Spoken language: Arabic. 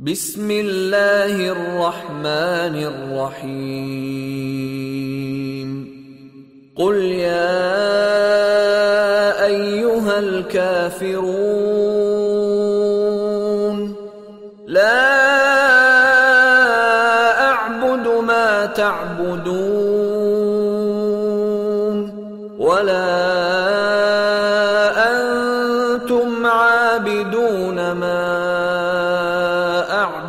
بسم الله الرحمن الرحيم. قل يا أيها الكافرون لا أعبد ما تعبدون ولا أنتم عابدون ما